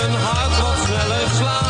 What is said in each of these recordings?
mijn hart wat sneller slaan.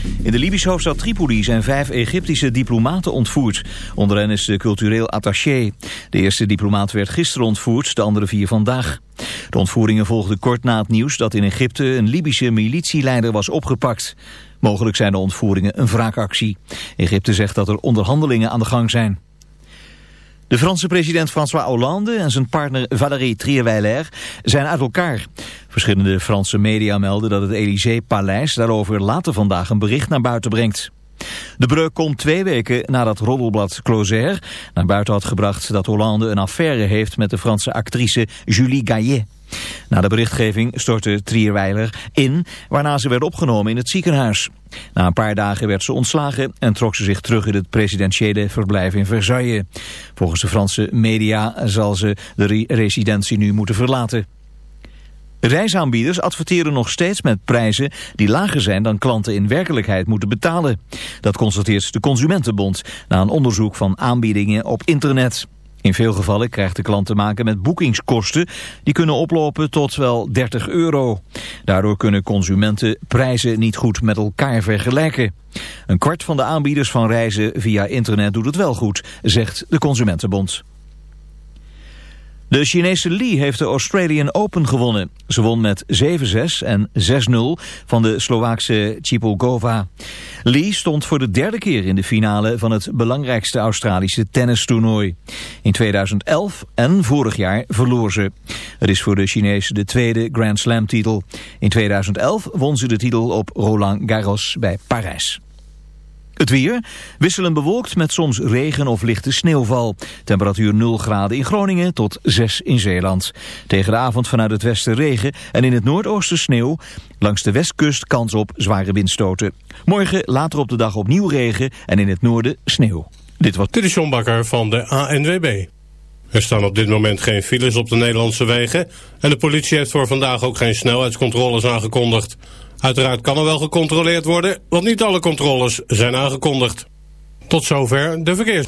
In de Libische hoofdstad Tripoli zijn vijf Egyptische diplomaten ontvoerd. Onder hen is de cultureel attaché. De eerste diplomaat werd gisteren ontvoerd, de andere vier vandaag. De ontvoeringen volgden kort na het nieuws dat in Egypte een Libische militieleider was opgepakt. Mogelijk zijn de ontvoeringen een wraakactie. Egypte zegt dat er onderhandelingen aan de gang zijn. De Franse president François Hollande en zijn partner Valérie Trierweiler zijn uit elkaar. Verschillende Franse media melden dat het Élysée-paleis daarover later vandaag een bericht naar buiten brengt. De breuk komt twee weken nadat roddelblad Closer naar buiten had gebracht dat Hollande een affaire heeft met de Franse actrice Julie Gaillet. Na de berichtgeving stortte Trierweiler in, waarna ze werd opgenomen in het ziekenhuis. Na een paar dagen werd ze ontslagen en trok ze zich terug in het presidentiële verblijf in Versailles. Volgens de Franse media zal ze de re- residentie nu moeten verlaten. Reisaanbieders adverteren nog steeds met prijzen die lager zijn dan klanten in werkelijkheid moeten betalen. Dat constateert de Consumentenbond na een onderzoek van aanbiedingen op internet. In veel gevallen krijgt de klant te maken met boekingskosten die kunnen oplopen tot wel 30 euro. Daardoor kunnen consumenten prijzen niet goed met elkaar vergelijken. Een kwart van de aanbieders van reizen via internet doet het wel goed, zegt de Consumentenbond. De Chinese Li heeft de Australian Open gewonnen. Ze won met 7-6 en 6-0 van de Slovaakse Chipolgova. Li stond voor de derde keer in de finale van het belangrijkste Australische tennistoernooi. In 2011 en vorig jaar verloor ze. Het is voor de Chinezen de tweede Grand Slam titel. In 2011 won ze de titel op Roland Garros bij Parijs. Het weer, wisselend bewolkt met soms regen of lichte sneeuwval. Temperatuur 0 graden in Groningen tot 6 in Zeeland. Tegen de avond vanuit het westen regen en in het noordoosten sneeuw. Langs de westkust kans op zware windstoten. Morgen later op de dag opnieuw regen en in het noorden sneeuw. Dit was... John Bakker van de ANWB. Er staan op dit moment geen files op de Nederlandse wegen... en de politie heeft voor vandaag ook geen snelheidscontroles aangekondigd. Uiteraard kan er wel gecontroleerd worden, want niet alle controles zijn aangekondigd. Tot zover de verkeers.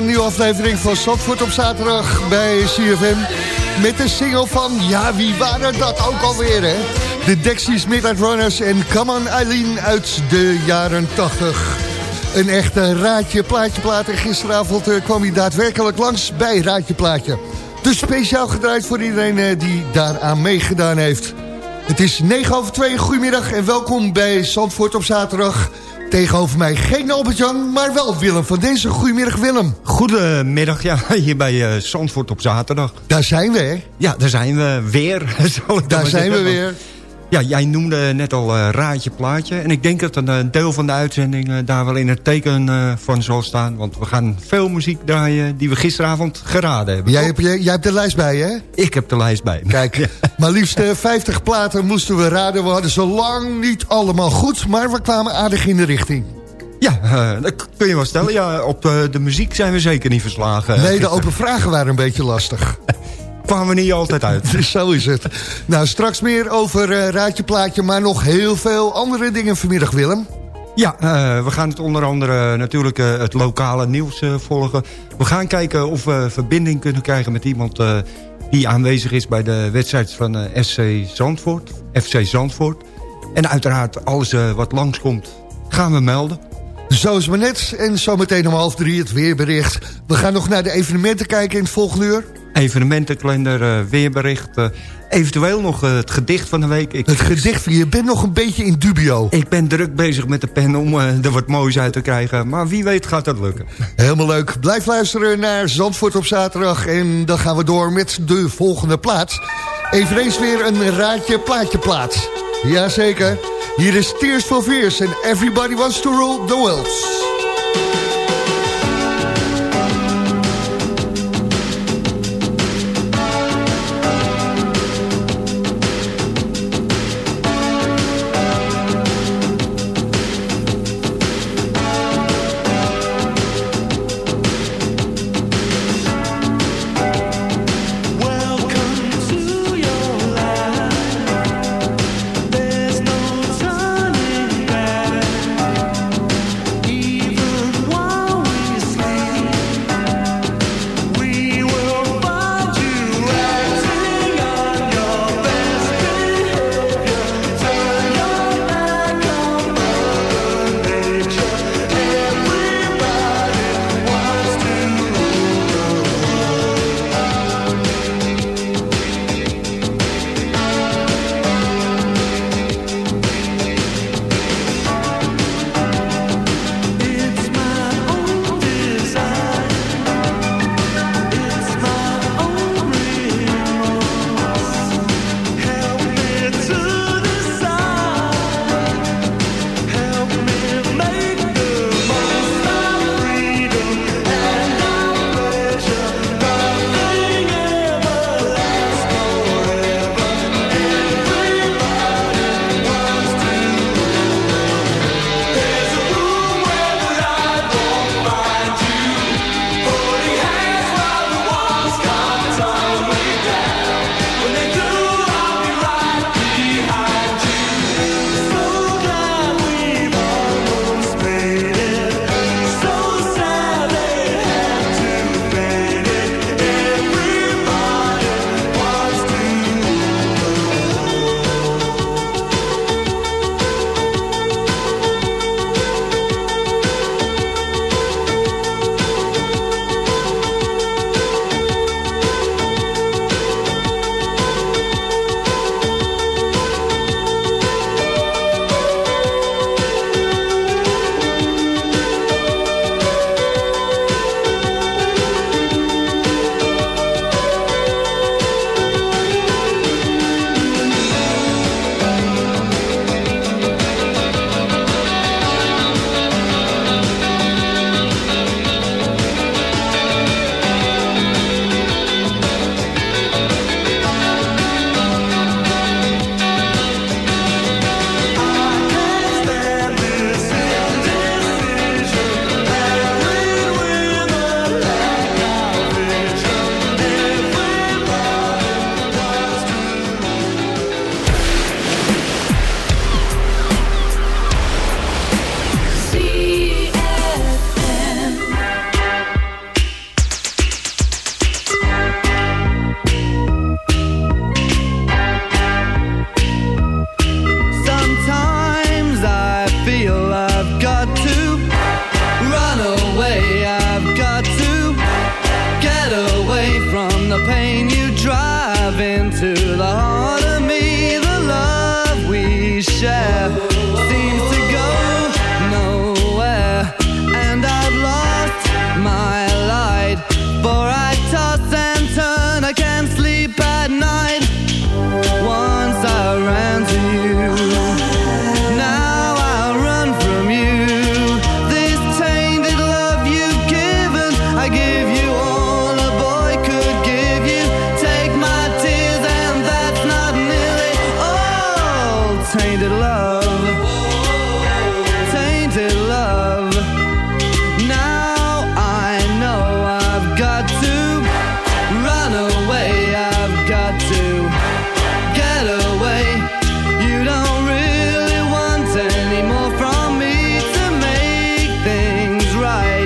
Een nieuwe aflevering van Zandvoort op zaterdag bij CFM. Met de single van, ja wie waren dat ook alweer hè? De Dexys Midnight Runners en Come On Eileen uit de jaren 80. Een echte Raadje Plaatje Plaat. Gisteravond eh, kwam hij daadwerkelijk langs bij Raadje Plaatje. Dus speciaal gedraaid voor iedereen eh, die daaraan meegedaan heeft. Het is 9 over 2, goedemiddag en welkom bij Zandvoort op zaterdag. Tegenover mij geen Albert-Jan, maar wel Willem van deze. Goedemiddag Willem. Goedemiddag, ja, hier bij uh, Zandvoort op zaterdag. Daar zijn we, hè? Ja, daar zijn we weer, zal ik Daar zijn we weer. Ja, jij noemde net al uh, Raadje Plaatje. En ik denk dat een uh, deel van de uitzending uh, daar wel in het teken uh, van zal staan. Want we gaan veel muziek draaien die we gisteravond geraden hebben. Jij, hebt, jij, jij hebt de lijst bij, hè? Ik heb de lijst bij me. Kijk, maar liefst uh, 50 platen moesten we raden. We hadden zo lang niet allemaal goed, maar we kwamen aardig in de richting. Ja, uh, dat kun je wel stellen. Ja, op uh, de muziek zijn we zeker niet verslagen. Nee, de open vragen waren een beetje lastig. kwamen we niet altijd uit. Zo is het. Nou, straks meer over uh, Raadje Plaatje, maar nog heel veel andere dingen vanmiddag, Willem. Ja, uh, we gaan het onder andere natuurlijk uh, het lokale nieuws volgen. We gaan kijken of we verbinding kunnen krijgen met iemand die aanwezig is bij de wedstrijd van SC Zandvoort, FC Zandvoort. En uiteraard alles wat langskomt gaan we melden. Zo is maar net. En zometeen om half drie het weerbericht. We gaan nog naar de evenementen kijken in het volgende uur. Evenementenkalender, uh, weerbericht. Uh, eventueel nog uh, het gedicht van de week. Ik, het gedicht van je bent nog een beetje in dubio. Ik ben druk bezig met de pen om er wat moois uit te krijgen. Maar wie weet gaat dat lukken. Helemaal leuk. Blijf luisteren naar Zandvoort op zaterdag. En dan gaan we door met de volgende plaats. Eveneens weer een raadje plaatje plaats. Jazeker. Hier is Tears for Fears en Everybody Wants to Rule the World.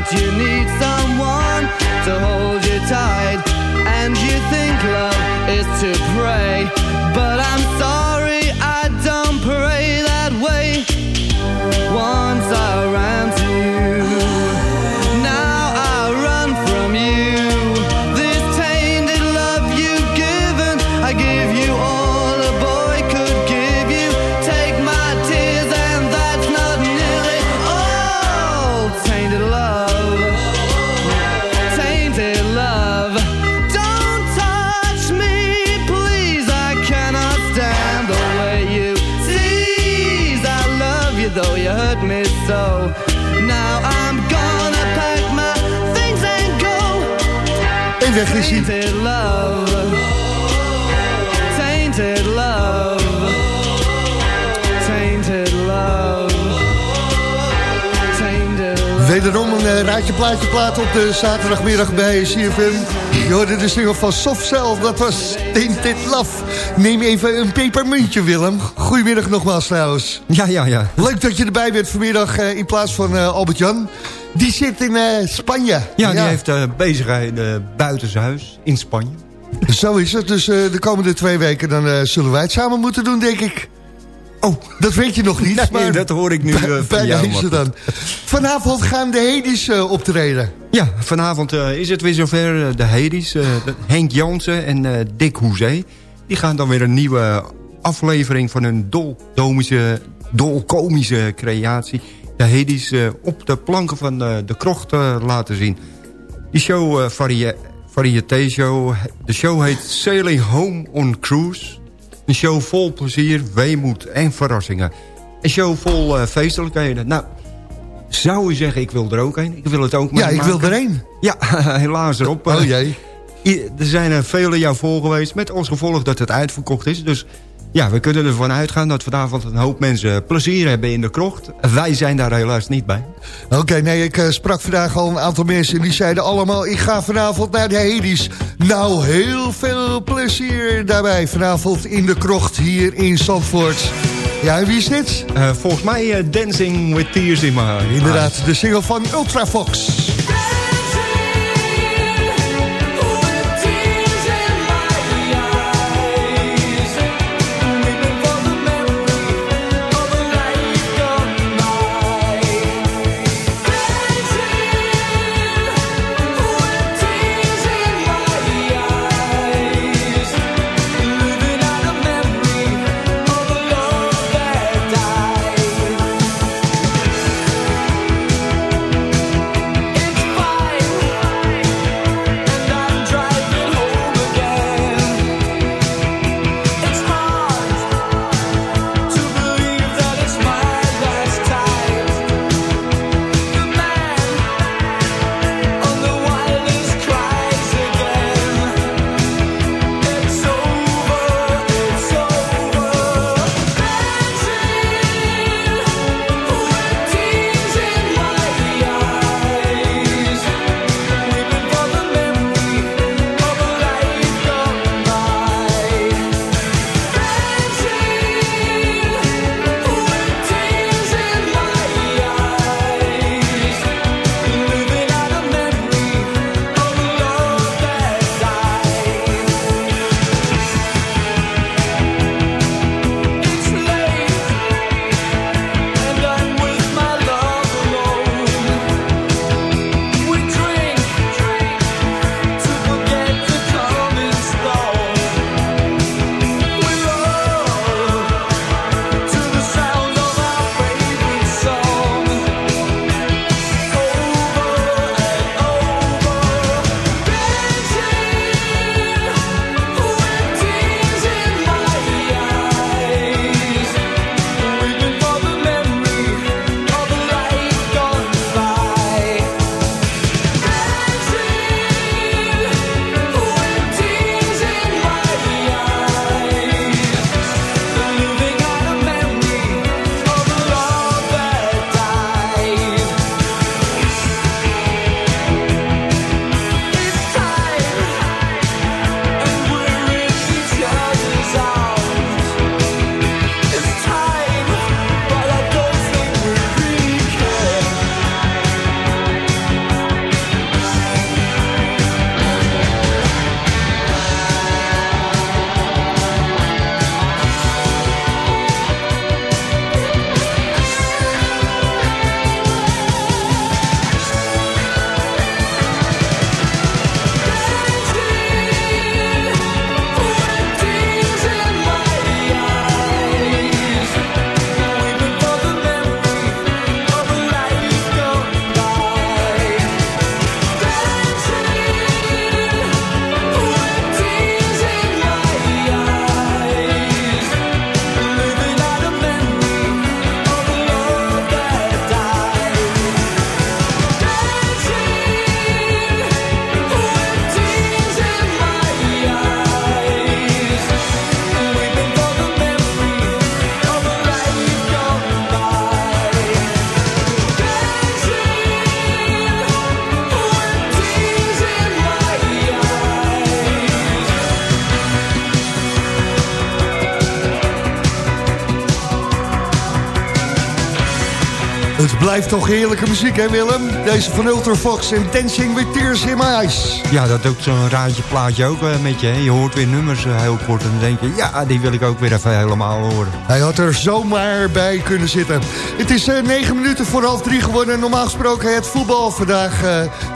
Right. You need someone to hold you tight, and you think love is to pray. But I'm sorry, Wederom een eh, raadje plaatje plaat op de zaterdagmiddag bij CFM. Je hoorde de single van Soft Cell, dat was Tinted Love. Neem even een pepermuntje, Willem. Goedemiddag nogmaals trouwens. Ja, ja, ja. Leuk dat je erbij bent vanmiddag eh, in plaats van eh, Albert-Jan. Die zit in Spanje. Ja, die heeft eh bezigheden buitenshuis in Spanje. Zo is het. Dus de komende twee weken dan zullen wij het samen moeten doen, denk ik. Oh, dat weet je nog niet. Nee, maar dat hoor ik nu, bij- eh, van jou, dan. Vanavond gaan de Hedis eh, optreden. Ja, vanavond eh, is het weer zover. de Hedis, Henk Jansen en Dick Hoezee... die gaan dan weer een nieuwe aflevering van hun dolkomische creatie... de Hedis op de planken van de krocht laten zien. Die show, variété show, de show heet Sailing Home on Cruise... Een show vol plezier, weemoed en verrassingen. Een show vol eh, feestelijkheden. Nou, zou u zeggen, ik wil er ook een. Ik wil het ook Ja, ik wil er één. Ja, helaas erop. Oh jee. Er zijn er vele jaar voor geweest met als gevolg dat het uitverkocht is. Dus ja, we kunnen ervan uitgaan dat vanavond een hoop mensen plezier hebben in de krocht. Wij zijn daar helaas niet bij. Oké, nee, ik eh, sprak vandaag al een aantal mensen... en die zeiden allemaal, ik ga vanavond naar de Hedis. Nou, heel veel plezier daarbij. Vanavond in de krocht hier in Zandvoort. Ja, en wie is dit? Eh, volgens mij eh, Dancing with Tears in My. Inderdaad, de single van Ultrafox. Blijft toch heerlijke muziek, hè Willem? Deze van Ultrafox en Dancing with Tears in My Eyes. Ja, dat doet zo'n raadje plaatje ook eh, met je. Hè? Je hoort weer nummers eh, heel kort en dan denk je... ja, die wil ik ook weer even helemaal horen. Hij had er zomaar bij kunnen zitten. Het is eh, negen minuten voor half drie geworden. Normaal gesproken het voetbal vandaag.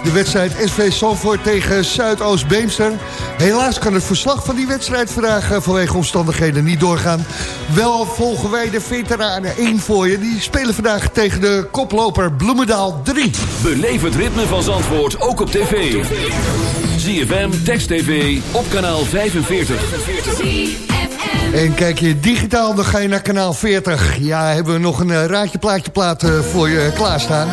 de wedstrijd SV Zandvoort tegen Zuidoost-Beemster. Helaas kan het verslag van die wedstrijd vandaag... eh, vanwege omstandigheden niet doorgaan. Wel volgen wij de veteranen 1 voor je. Die spelen vandaag tegen de koploper Bloemendaal 3. Beleef het ritme van Zandvoort ook op tv. ZFM, Text TV, op kanaal 45. En kijk je digitaal, dan ga je naar kanaal 40. Ja, hebben we nog een eh, raadje plaatje plaat eh, voor je klaarstaan.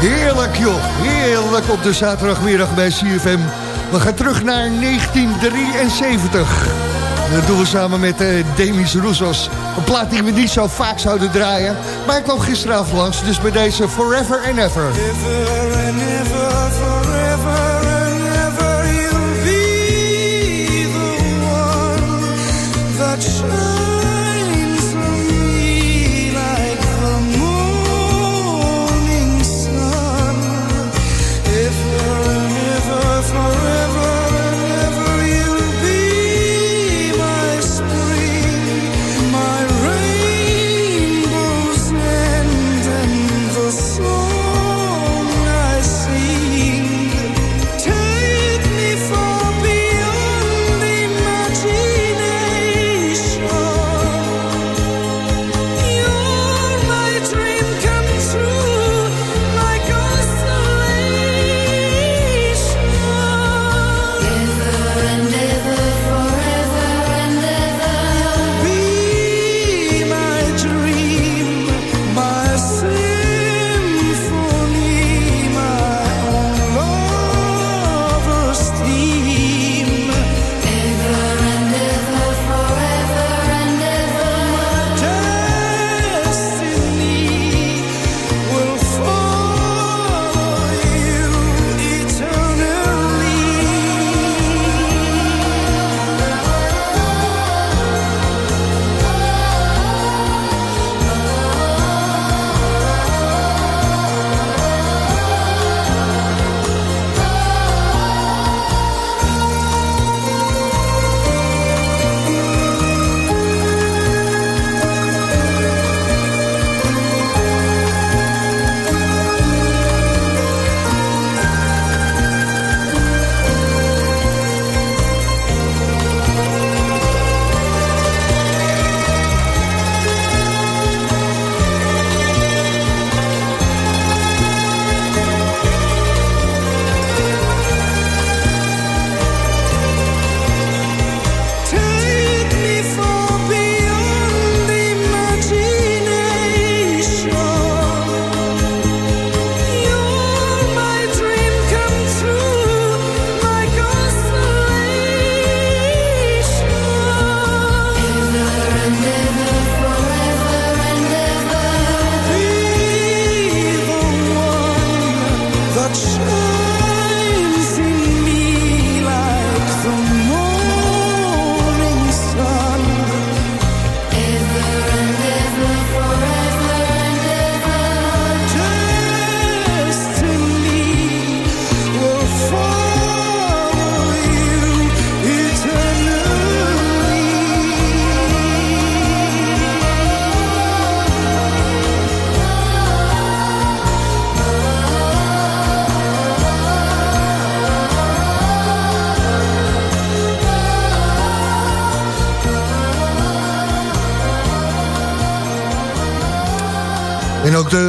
Heerlijk joh, heerlijk op de zaterdagmiddag bij CFM. We gaan terug naar 1973. Dat doen we samen met eh, Demis Roussos. Een plaat die we niet zo vaak zouden draaien. Maar ik kwam gisteravond langs, dus bij deze Forever and Ever. and ever, forever and ever, be the one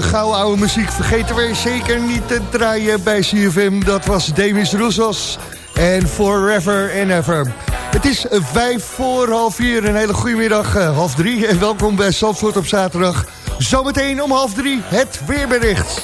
de gouden oude muziek vergeten we zeker niet te draaien bij CFM. Dat was Demis Roussos en Forever and Ever. Het is vijf voor half vier. Een hele goede middag, eh, half drie. En welkom bij Zandvoort op zaterdag. Zometeen om half drie het weerbericht.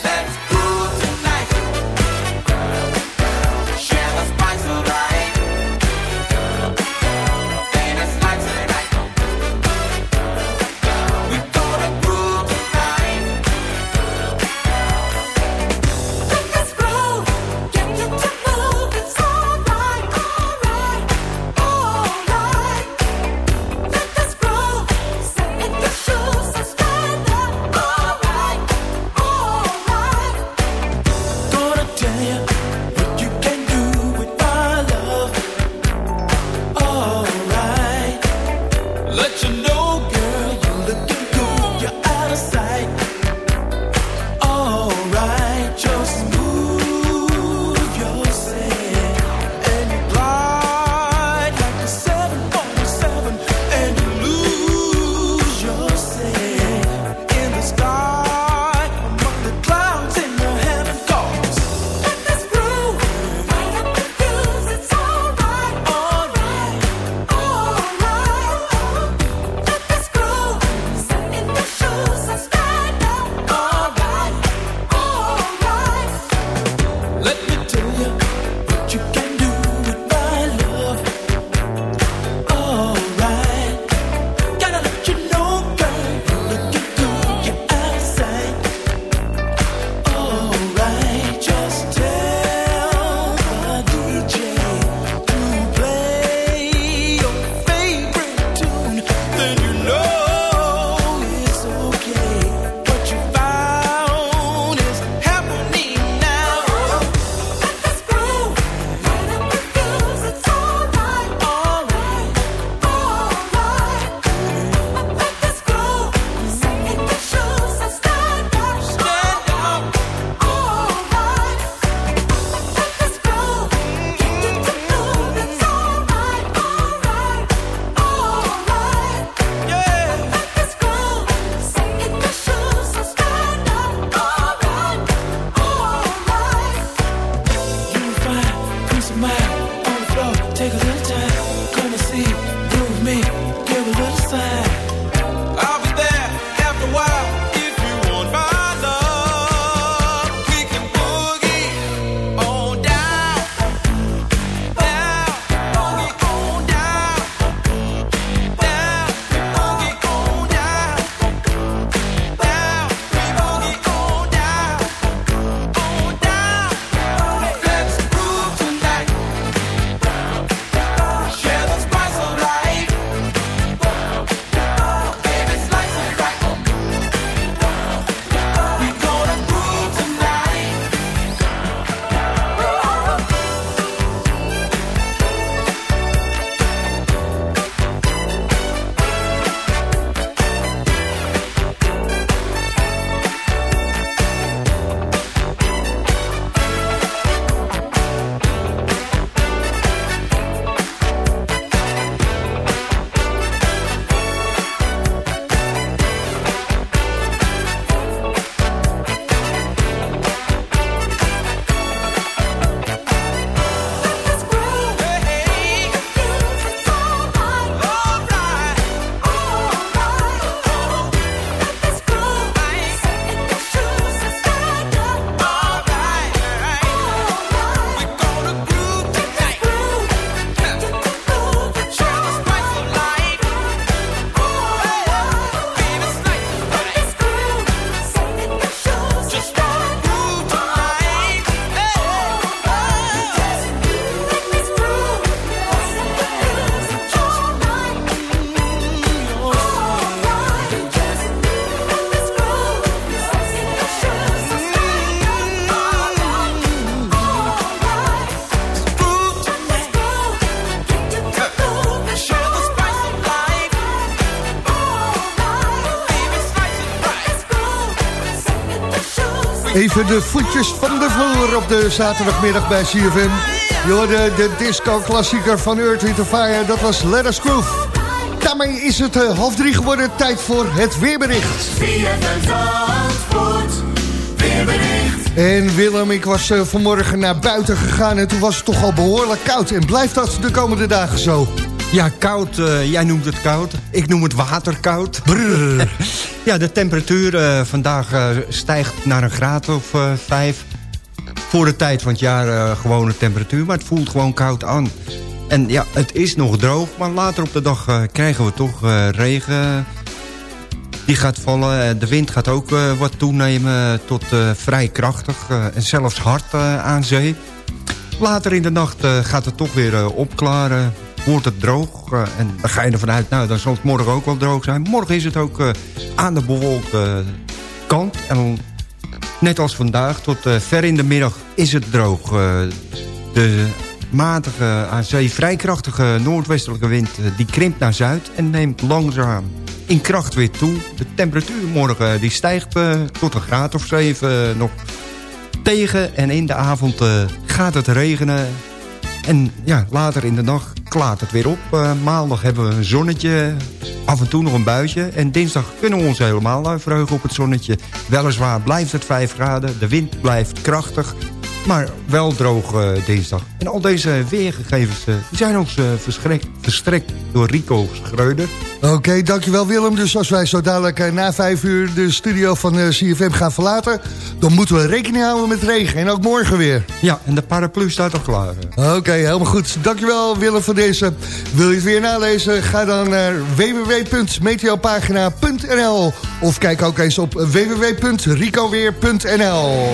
Even de voetjes van de vloer op de zaterdagmiddag bij CFM. Je hoorde de disco-klassieker van Earth, Wind Fire, dat was Let Us Groove. Daarmee is het eh, half drie geworden, tijd voor het weerbericht. En Willem, ik was eh, vanmorgen naar buiten gegaan en toen was het toch al behoorlijk koud. En blijft dat de komende dagen zo? Ja, koud. eh, jij noemt het koud. Ik noem het waterkoud. Brrr. ja, de temperatuur eh, vandaag eh, stijgt naar een graad of vijf. Voor de tijd van het jaar gewone temperatuur. Maar het voelt gewoon koud aan. En ja, het is nog droog. Maar later op de dag krijgen we toch regen. Die gaat vallen. De wind gaat ook wat toenemen tot vrij krachtig. en zelfs hard aan zee. Later in de nacht gaat het toch weer opklaren. Wordt het droog. eh, en dan ga je ervan uit, nou, dan zal het morgen ook wel droog zijn. Morgen is het ook eh, aan de bewolkte kant. En net als vandaag, tot eh, ver in de middag is het droog. De matige, aan zee vrij krachtige noordwestelijke wind... die krimpt naar zuid en neemt langzaam in kracht weer toe. De temperatuur morgen die stijgt tot een graad of zeven nog tegen. En in de avond gaat het regenen. En ja, later in de dag klaart het weer op. Eh, maandag hebben we een zonnetje, af en toe nog een buitje. En dinsdag kunnen we ons helemaal verheugen op het zonnetje. Weliswaar blijft het 5 graden, de wind blijft krachtig. Maar wel droog eh, dinsdag. En al deze weergegevens eh, die zijn ons eh, verstrekt, door Rico Schreuder. Oké, dankjewel Willem. Dus als wij zo dadelijk na vijf uur de studio van CFM gaan verlaten... dan moeten we rekening houden met regen. En ook morgen weer. Ja, en de paraplu staat al klaar. Oké, helemaal goed. Dankjewel Willem voor deze. Wil je het weer nalezen? Ga dan naar www.meteopagina.nl of kijk ook eens op www.ricoweer.nl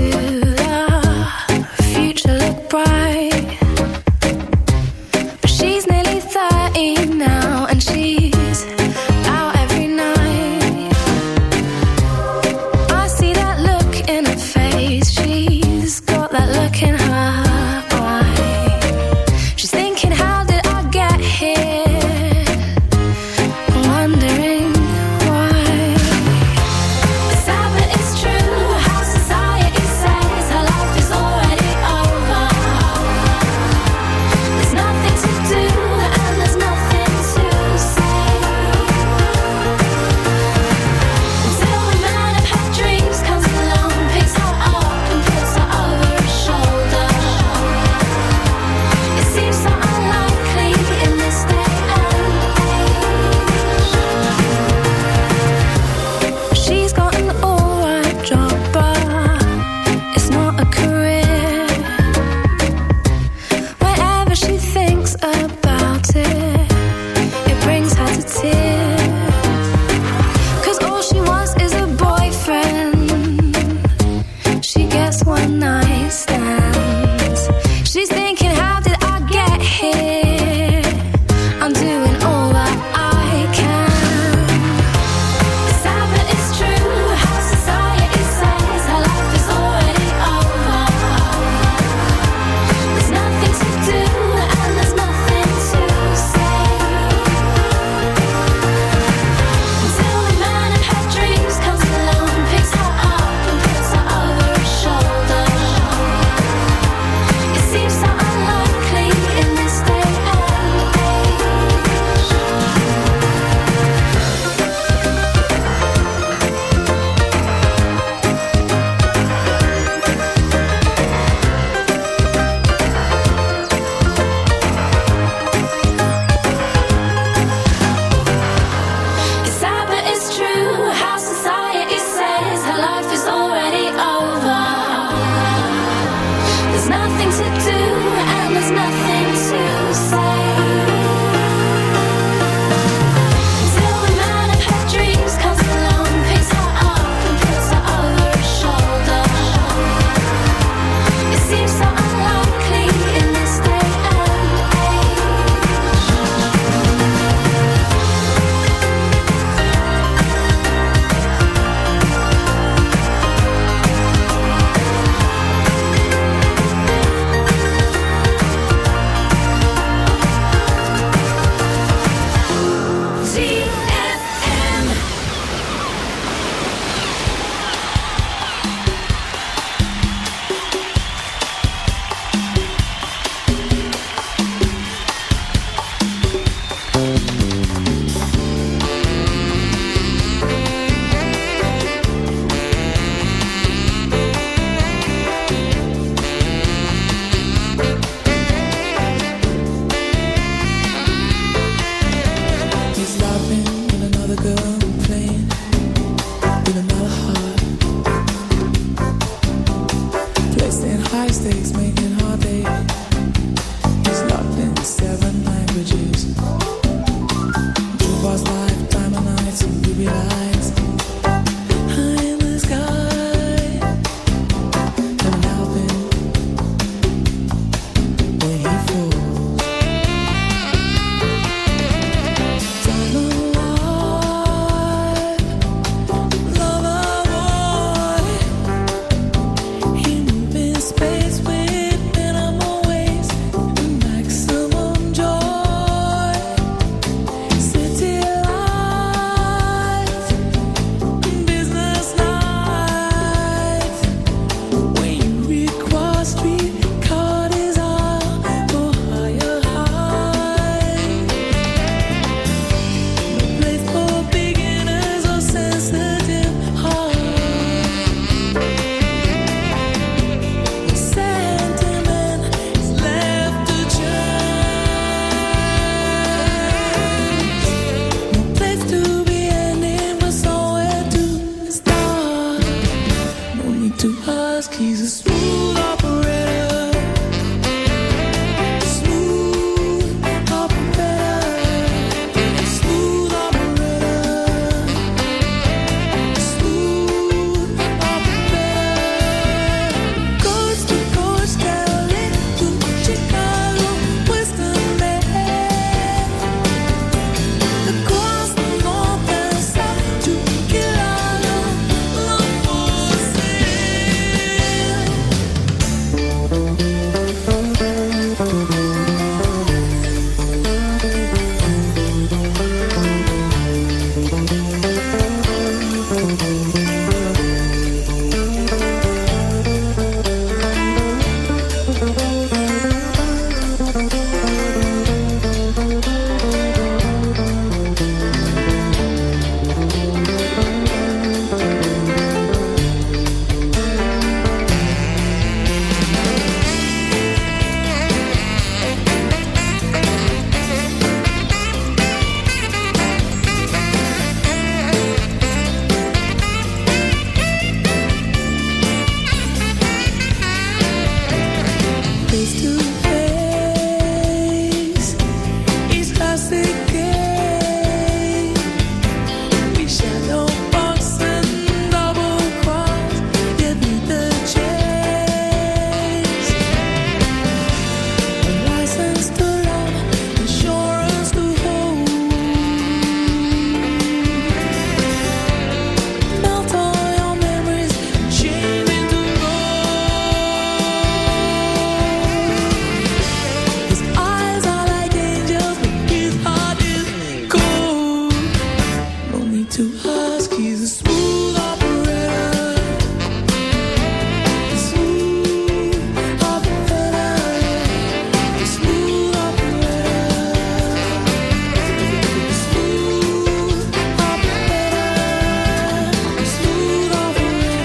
nightstands. She's thinking.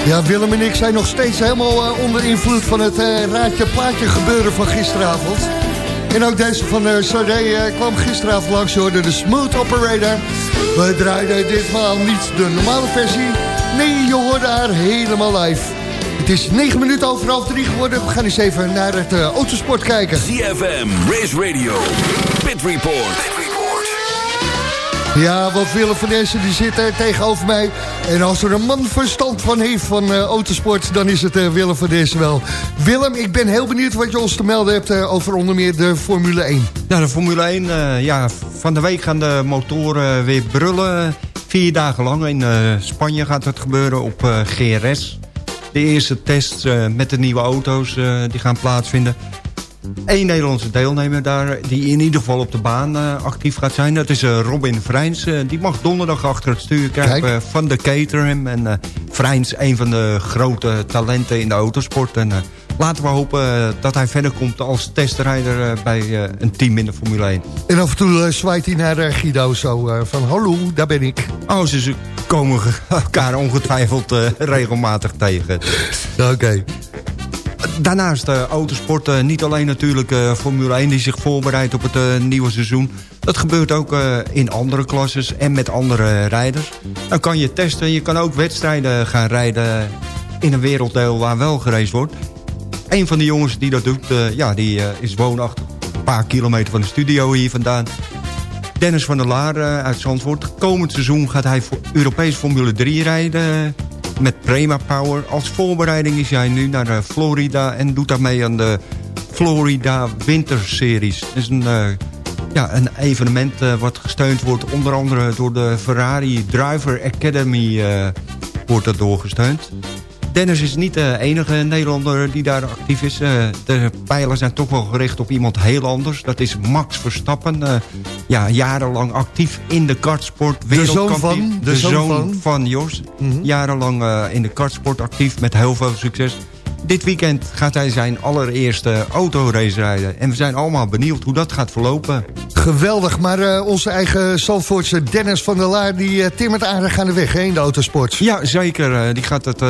Ja, Willem en ik zijn nog steeds helemaal eh, onder invloed van het eh, raadje plaatje gebeuren van gisteravond. En ook deze van uh, kwam gisteravond langs, hoorde de Smooth Operator. We draaiden ditmaal niet de normale versie. Nee, je hoorde haar helemaal live. Het is 9 minuten over half drie geworden. We gaan eens even naar het eh, autosport kijken. ZFM, Race Radio, Pit Report. Ja, want Willem van Dessen die zit er tegenover mij. En als er een man verstand van heeft van eh, autosport... dan is het eh, Willem van Dessen wel. Willem, ik ben heel benieuwd wat je ons te melden hebt... eh, over onder meer de Formule 1. Ja, de Formule 1. eh, ja, van de week gaan de motoren weer brullen. Vier dagen lang. In Spanje gaat het gebeuren op GRS. De eerste tests met de nieuwe auto's die gaan plaatsvinden. Eén Nederlandse deelnemer daar die in ieder geval op de baan eh, actief gaat zijn. Dat is eh, Robin Vrijns. Eh, die mag donderdag achter het stuur krijgen van de Caterham. En Vrijns, een van de grote talenten in de autosport. En laten we hopen dat hij verder komt als testrijder bij een team in de Formule 1. En af en toe zwaait hij naar Guido zo van... Hallo, daar ben ik. Oh, ze komen elkaar ongetwijfeld regelmatig tegen. Oké. Daarnaast uh, autosport, uh, niet alleen natuurlijk uh, Formule 1 die zich voorbereidt op het nieuwe seizoen. Dat gebeurt ook in andere klasses en met andere rijders. Dan kan je testen, je kan ook wedstrijden gaan rijden in een werelddeel waar wel gereisd wordt. Een van de jongens die dat doet, ja, die is woonachtig een paar kilometer van de studio hier vandaan. Dennis van der Laar uit Zandvoort. Komend seizoen gaat hij voor Europees Formule 3 rijden met Prema Power. Als voorbereiding is hij nu naar Florida en doet daarmee aan de Florida Winter Series. Dat is een, uh, ja, een evenement uh, wat gesteund wordt onder andere door de Ferrari Driver Academy uh, wordt dat doorgesteund. Dennis is niet de enige Nederlander die daar actief is. de pijlen zijn toch wel gericht op iemand heel anders. Dat is Max Verstappen. ja, jarenlang actief in de kartsport. De zoon van? De, de zoon, zoon van? van Jos. Mm -hmm. Jarenlang in de kartsport actief met heel veel succes. Dit weekend gaat hij zijn allereerste autorace rijden. En we zijn allemaal benieuwd hoe dat gaat verlopen. Geweldig, maar uh, onze eigen Zandvoortse Dennis van der Laar... die uh, timmert aardig aan de weg hè, in de autosport. Ja, zeker. die gaat het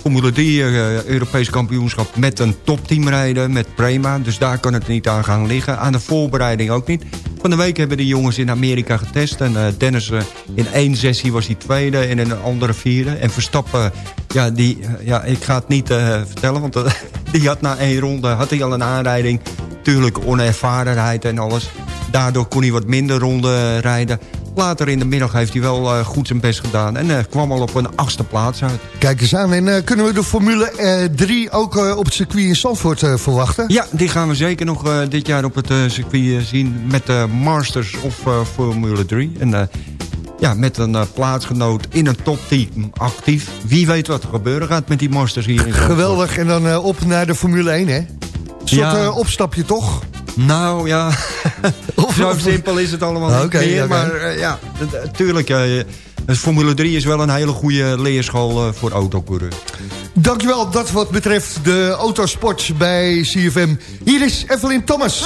Formule 3 uh, Europees kampioenschap met een topteam rijden, met Prema. Dus daar kan het niet aan gaan liggen. Aan de voorbereiding ook niet. Van de week hebben de jongens in Amerika getest. En uh, Dennis uh, in één sessie was hij tweede en in een andere vierde. En Verstappen, ja, die, ja ik ga het niet vertellen, want die had na één ronde had hij al een aanrijding. Tuurlijk onervarenheid en alles. Daardoor kon hij wat minder ronden rijden. Later in de middag heeft hij wel uh, goed zijn best gedaan. En uh, kwam al op een achtste plaats uit. Kijk eens aan. En uh, kunnen we de Formule 3 ook op het circuit in Zandvoort verwachten? Ja, die gaan we zeker nog dit jaar op het circuit zien. Met de Masters of Formule 3. En ja, met een plaatsgenoot in een topteam actief. Wie weet wat er gebeuren gaat met die Masters hier in. Geweldig. En dan op naar de Formule 1, hè? Een soort ja. opstapje, toch? Nou ja, zo simpel is het allemaal niet okay, meer. Okay. Maar uh, ja, natuurlijk, uh, Formule 3 is wel een hele goede leerschool uh, voor autocoureurs. Dankjewel, dat wat betreft de autosport bij CFM. Hier is Evelyn Thomas.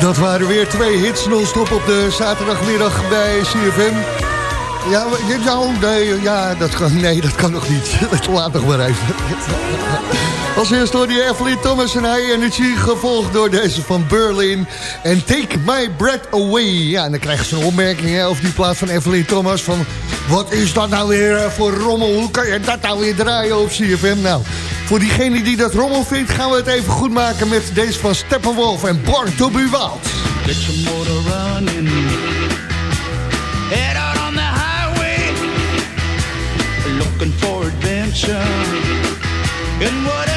Dat waren weer twee hits non-stop op de zaterdagmiddag bij CFM. Ja, je- nou, nee, ja, dat kan, nee, dat kan nog niet. Laat nog maar even. Als eerste hoorde je Evelyn Thomas en High Energy... gevolgd door deze van Berlin en Take My Breath Away. Ja, en dan krijgen ze een opmerking hè, over die plaat van Evelyn Thomas... van wat is dat nou weer eh, voor rommel? Hoe kan je dat nou weer draaien op CFM? Nou, voor diegene die dat rommel vindt... gaan we het even goed maken met deze van Steppenwolf en Born to Be. Get your motor running. Head out on the highway. Looking for adventure. And whatever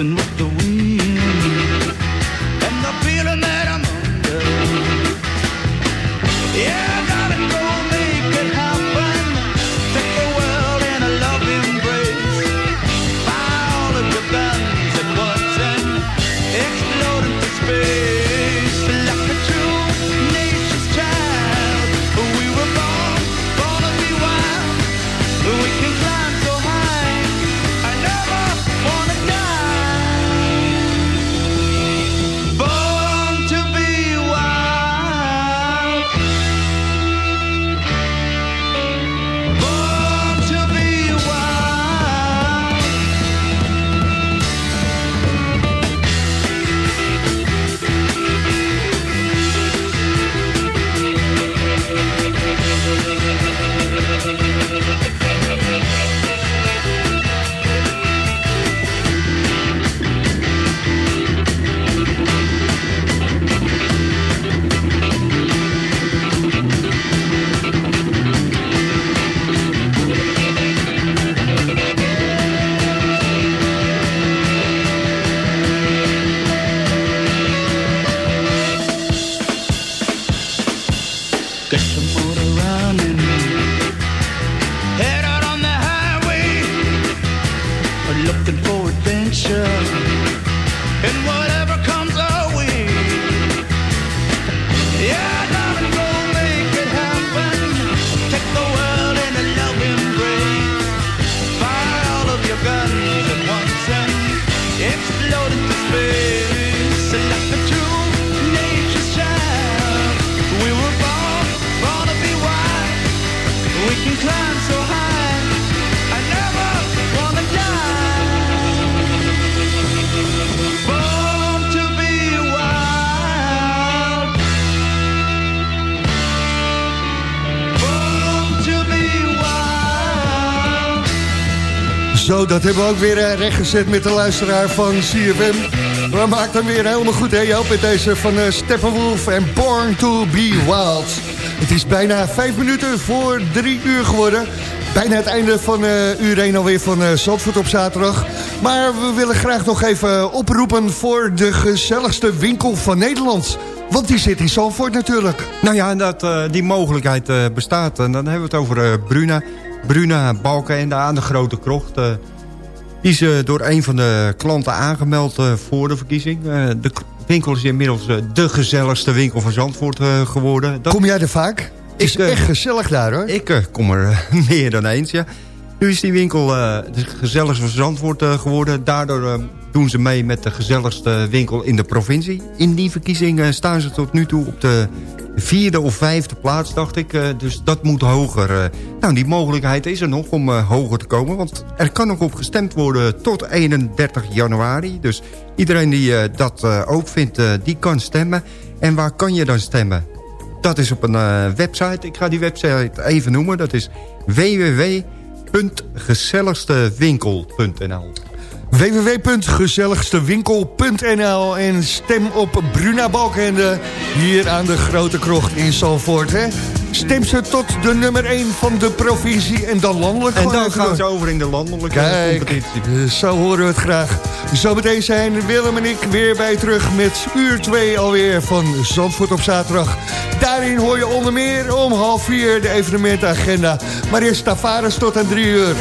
Racing with the dat hebben we ook weer eh, rechtgezet met de luisteraar van CFM. We maken hem weer helemaal goed, hè Joop? Met deze van eh, Steppenwolf en Born to be Wild. Het is bijna vijf minuten voor drie uur geworden. Bijna het einde van eh uur 1 alweer van Zandvoort op zaterdag. Maar we willen graag nog even oproepen voor de gezelligste winkel van Nederland. Want die zit in Zandvoort natuurlijk. Nou ja, dat, die mogelijkheid bestaat. En dan hebben we het over Bruna. Bruna Balkenende aan de Grote Krocht. Die is eh, door een van de klanten aangemeld eh, voor de verkiezing. Eh, de winkel is inmiddels de gezelligste winkel van Zandvoort geworden. Dat Kom jij er vaak? is Ik, echt gezellig daar, hoor. Ik kom er meer dan eens, ja. Nu is die winkel de gezelligste van Zandvoort geworden. Daardoor doen ze mee met de gezelligste winkel in de provincie. In die verkiezing eh, staan ze tot nu toe op de vierde of vijfde plaats, dacht ik. Eh, dus dat moet hoger. eh. nou, die mogelijkheid is er nog om eh, hoger te komen. Want er kan nog op gestemd worden tot 31 januari. Dus iedereen die dat ook vindt, die kan stemmen. En waar kan je dan stemmen? Dat is op een website. Ik ga die website even noemen. Dat is www.gezelligstewinkel.nl www.gezelligstewinkel.nl en stem op Bruna Balkende hier aan de Grote Krocht in Zalvoort. Hè? Stem ze tot de nummer 1 van de provincie en dan landelijk. En dan gaan ze over in de landelijke Kijk, competitie. eh, zo horen we het graag. Zometeen zijn Willem en ik weer bij terug met uur 2 alweer van Zandvoort op zaterdag. Daarin hoor je onder meer om half vier de evenementagenda. Maar eerst Tavares tot aan drie uur.